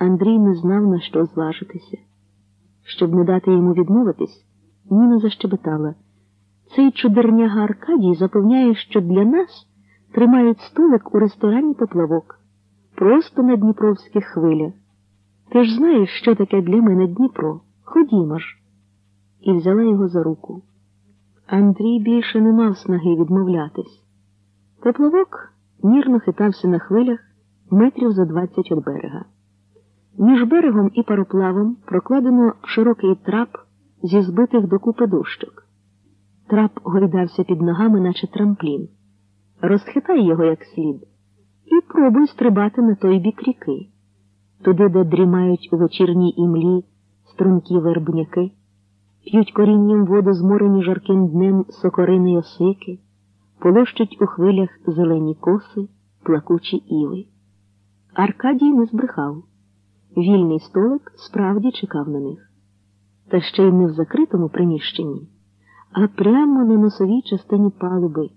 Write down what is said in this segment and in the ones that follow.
Андрій не знав, на що зважитися. Щоб не дати йому відмовитись, Ніна защебетала. Цей чудерняга Аркадій запевняє, що для нас тримають столик у ресторані поплавок, просто на дніпровських хвилях. Ти ж знаєш, що таке для мене Дніпро. Ходімо ж. І взяла його за руку. Андрій більше не мав снаги відмовлятись. Поплавок мірно хитався на хвилях метрів за двадцять від берега. Між берегом і пароплавом прокладено широкий трап зі збитих докупи дощок. Трап гойдався під ногами, наче трамплін. Розхитай його як слід, і пробуй стрибати на той бік ріки, туди, де дрімають у вечірній імлі стрункі вербняки, п'ють корінням воду зморені жарким днем сокорини й осики, полощуть у хвилях зелені коси, плакучі іви. Аркадій не збрехав. Вільний столик справді чекав на них. Та ще й не в закритому приміщенні, а прямо на носовій частині палуби,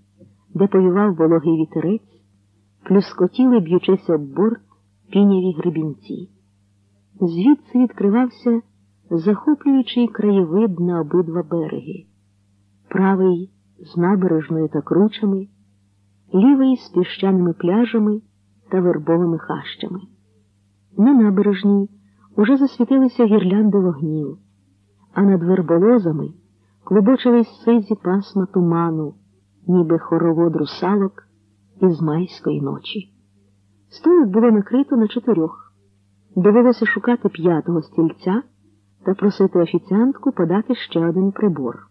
де поював вологий вітерець, плюскотіли, б'ючись об борт піняві гребінці. Звідси відкривався захоплюючий краєвид на обидва береги, правий з набережною та кручами, лівий з піщаними пляжами та вербовими хащами. На набережній уже засвітилися гірлянди вогнів, а над верболозами клубочились сизі пасма туману, ніби хоровод русалок із майської ночі. Столик було накрито на чотирьох. Довелося шукати п'ятого стільця та просити офіціантку подати ще один прибор.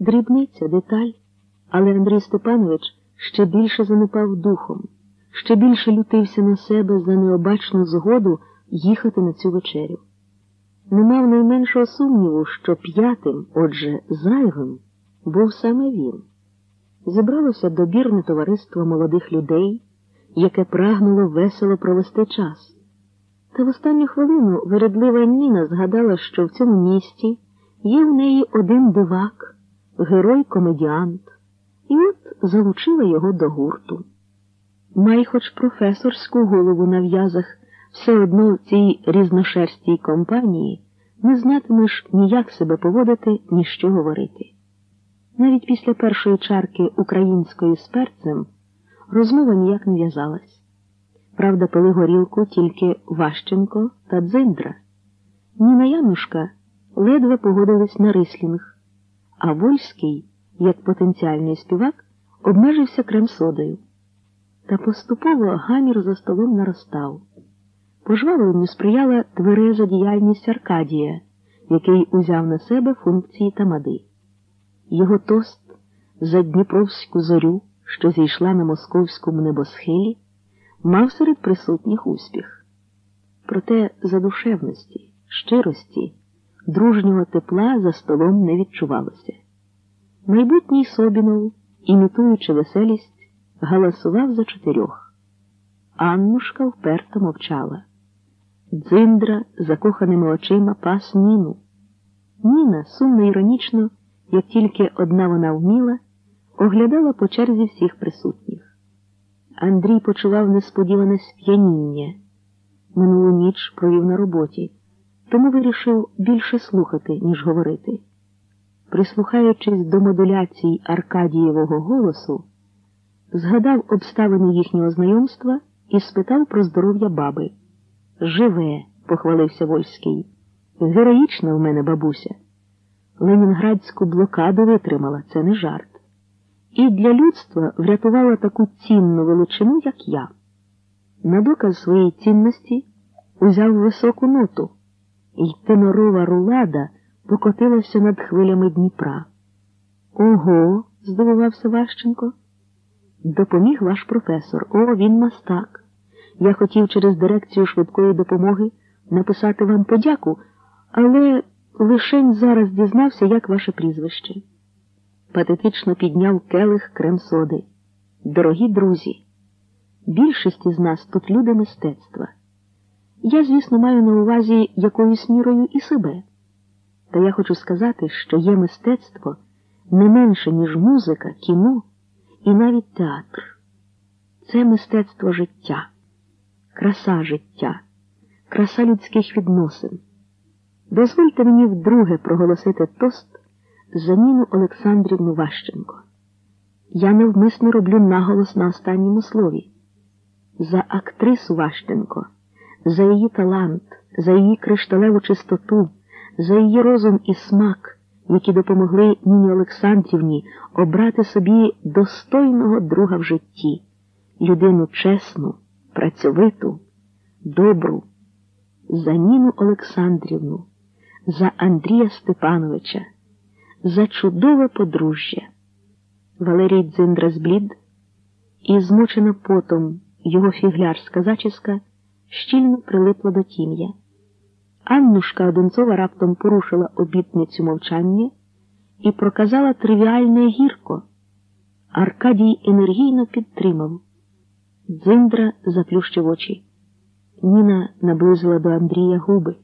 Дрібниця, деталь, але Андрій Степанович ще більше занепав духом ще більше лютився на себе за необачну згоду їхати на цю вечерю. Не мав найменшого сумніву, що п'ятим, отже, зайвим, був саме він. Зібралося добірне товариство молодих людей, яке прагнуло весело провести час. Та в останню хвилину вередлива Ніна згадала, що в цьому місті є в неї один дивак, герой-комедіант, і от залучила його до гурту. Май хоч професорську голову на в'язах, все одно в цій різношерстій компанії не знатимеш ніяк себе поводити, ні що говорити. Навіть після першої чарки української з перцем розмова ніяк не в'язалась. Правда, пили горілку тільки Ващенко та Дзиндра. Ніна Янушка ледве погодились на рислінг, а Вольський, як потенціальний співак, обмежився крем-содою. Та поступово гамір за столом наростав. Пожвавленню сприяла твереза діяльність Аркадія, який узяв на себе функції тамади. Його тост за Дніпровську зорю, що зійшла на московському небосхилі, мав серед присутніх успіх. Проте задушевності, щирості, дружнього тепла за столом не відчувалося. Майбутній Собінов, імітуючи веселість, галасував за чотирьох. Аннушка вперто мовчала. Дзиндра закоханими очима пас Ніну. Ніна, сумно іронічно, як тільки одна вона вміла, оглядала по черзі всіх присутніх. Андрій почував несподіване сп'яніння. Минулу ніч провів на роботі, тому вирішив більше слухати, ніж говорити. Прислухаючись до модуляцій Аркадієвого голосу, згадав обставини їхнього знайомства і спитав про здоров'я баби. Живе, похвалився Вольський. Героїчна в мене бабуся. Ленінградську блокаду витримала, це не жарт. І для людства врятувала таку цінну величину, як я. На доказ своєї цінності узяв високу ноту, і тенорова рулада покотилася над хвилями Дніпра. Ого, здивувався Ващенко. Допоміг ваш професор. О, він мастак. Я хотів через дирекцію швидкої допомоги написати вам подяку, але лишень зараз дізнався, як ваше прізвище. Патетично підняв келих крем соди. Дорогі друзі, більшість із нас тут люди мистецтва. Я, звісно, маю на увазі якоюсь мірою і себе. Та я хочу сказати, що є мистецтво не менше, ніж музика, кіно і навіть театр. Це мистецтво життя, краса життя, краса людських відносин. Дозвольте мені вдруге проголосити тост за Ніну Олександрівну Ващенко. Я невмисно роблю наголос на останньому слові. За актрису Ващенко, за її талант, за її кришталеву чистоту, за її розум і смак, які допомогли Ніні Олександрівні обрати собі достойного друга в житті, людину чесну, працьовиту, добру, за Ніну Олександрівну, за Андрія Степановича, за чудове подружжя. Валерій Дзиндра зблід, і змучена потом його фіглярська зачіска щільно прилипла до тім'я. Аннушка Одинцова раптом порушила обітницю мовчання і проказала тривіальне гірко. Аркадій енергійно підтримав. Дзиндра заплющив очі. Ніна наблизила до Андрія губи.